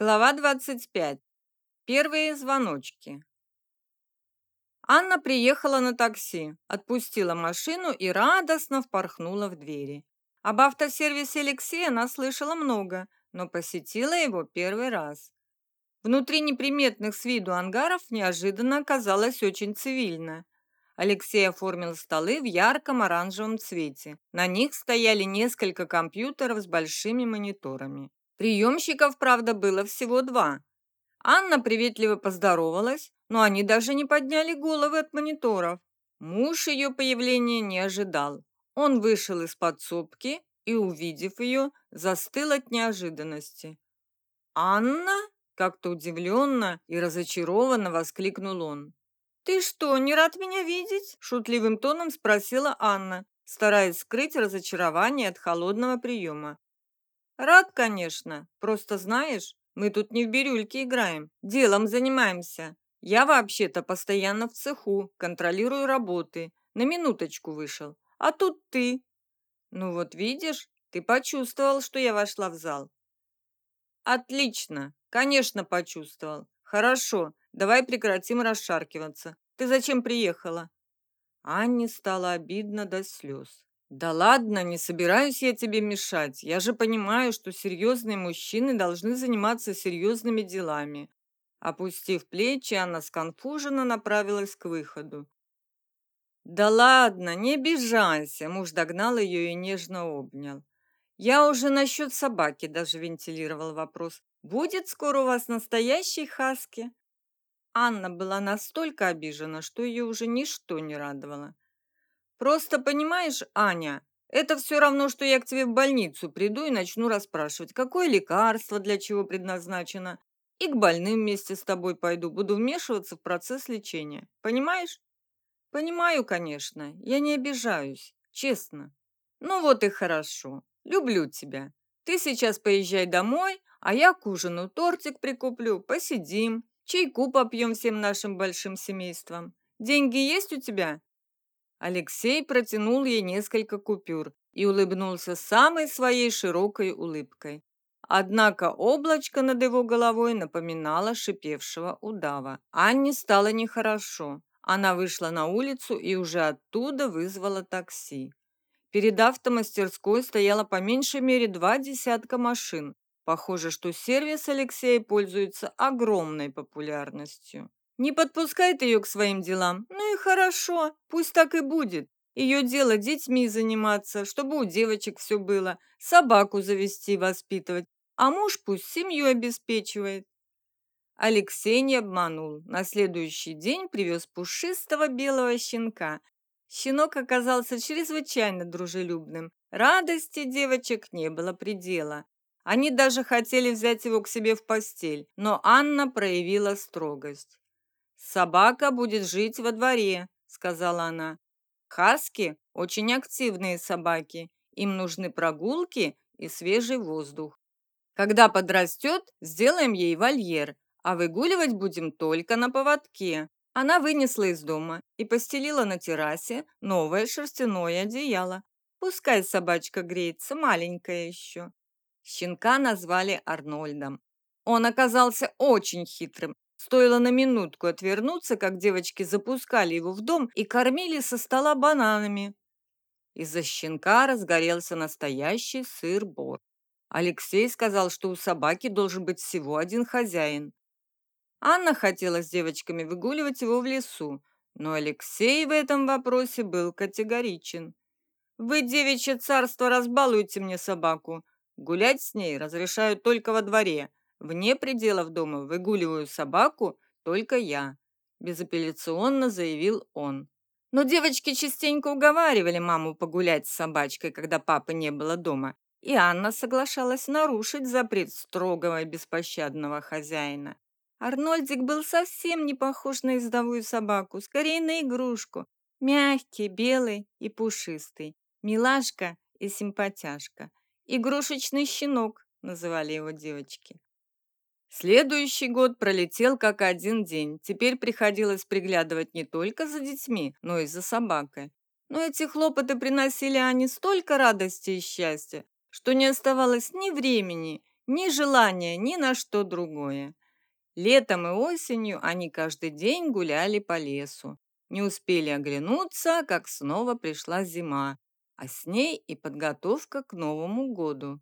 Глава 25. Первые звоночки. Анна приехала на такси, отпустила машину и радостно впорхнула в двери. Об автосервисе Алексея она слышала много, но посетила его первый раз. Внутри неприметных с виду ангаров неожиданно оказалось очень цивильно. Алексей оформил столы в ярком оранжевом цвете. На них стояли несколько компьютеров с большими мониторами. Приемщиков, правда, было всего два. Анна приветливо поздоровалась, но они даже не подняли головы от мониторов. Муж ее появления не ожидал. Он вышел из подсобки и, увидев ее, застыл от неожиданности. «Анна?» – как-то удивленно и разочарованно воскликнул он. «Ты что, не рад меня видеть?» – шутливым тоном спросила Анна, стараясь скрыть разочарование от холодного приема. Рад, конечно. Просто знаешь, мы тут не в бирюльке играем, делом занимаемся. Я вообще-то постоянно в цеху, контролирую работы. На минуточку вышел. А тут ты. Ну вот видишь, ты почувствовал, что я вошла в зал. Отлично. Конечно, почувствовал. Хорошо, давай прекратим расшаркиваться. Ты зачем приехала? Анне стало обидно до слез. «Да ладно, не собираюсь я тебе мешать. Я же понимаю, что серьезные мужчины должны заниматься серьезными делами». Опустив плечи, она сконфуженно направилась к выходу. «Да ладно, не обижайся!» Муж догнал ее и нежно обнял. «Я уже насчет собаки даже вентилировал вопрос. Будет скоро у вас настоящий хаски?» Анна была настолько обижена, что ее уже ничто не радовало. Просто понимаешь, Аня, это все равно, что я к тебе в больницу приду и начну расспрашивать, какое лекарство для чего предназначено, и к больным вместе с тобой пойду, буду вмешиваться в процесс лечения. Понимаешь? Понимаю, конечно. Я не обижаюсь, честно. Ну вот и хорошо. Люблю тебя. Ты сейчас поезжай домой, а я к ужину тортик прикуплю, посидим, чайку попьем всем нашим большим семейством. Деньги есть у тебя? Алексей протянул ей несколько купюр и улыбнулся самой своей широкой улыбкой. Однако облачко над его головой напоминало шипевшего удава. Анне стало нехорошо. Она вышла на улицу и уже оттуда вызвала такси. Перед автомастерской стояло по меньшей мере два десятка машин. Похоже, что сервис Алексея пользуется огромной популярностью. Не подпускает ее к своим делам. Ну и хорошо, пусть так и будет. Ее дело детьми заниматься, чтобы у девочек все было, собаку завести, воспитывать, а муж пусть семью обеспечивает. Алексей не обманул. На следующий день привез пушистого белого щенка. Щенок оказался чрезвычайно дружелюбным. Радости девочек не было предела. Они даже хотели взять его к себе в постель, но Анна проявила строгость. «Собака будет жить во дворе», — сказала она. «Хаски — очень активные собаки. Им нужны прогулки и свежий воздух. Когда подрастет, сделаем ей вольер, а выгуливать будем только на поводке». Она вынесла из дома и постелила на террасе новое шерстяное одеяло. Пускай собачка греется, маленькая еще. Щенка назвали Арнольдом. Он оказался очень хитрым Стоило на минутку отвернуться, как девочки запускали его в дом и кормили со стола бананами. Из-за щенка разгорелся настоящий сыр-бор. Алексей сказал, что у собаки должен быть всего один хозяин. Анна хотела с девочками выгуливать его в лесу, но Алексей в этом вопросе был категоричен. «Вы, девичье царство, разбалуете мне собаку. Гулять с ней разрешаю только во дворе, Вне пределов дома выгуливаю собаку только я, безапелляционно заявил он. Но девочки частенько уговаривали маму погулять с собачкой, когда папы не было дома, и Анна соглашалась нарушить запрет строгого и беспощадного хозяина. Арнольдик был совсем не похож на ездовую собаку, скорее на игрушку. Мягкий, белый и пушистый. Милашка и симпатяшка. Игрушечный щенок, называли его девочки. Следующий год пролетел как один день. Теперь приходилось приглядывать не только за детьми, но и за собакой. Но эти хлопоты приносили они столько радости и счастья, что не оставалось ни времени, ни желания ни на что другое. Летом и осенью они каждый день гуляли по лесу. Не успели оглянуться, как снова пришла зима, а с ней и подготовка к Новому году.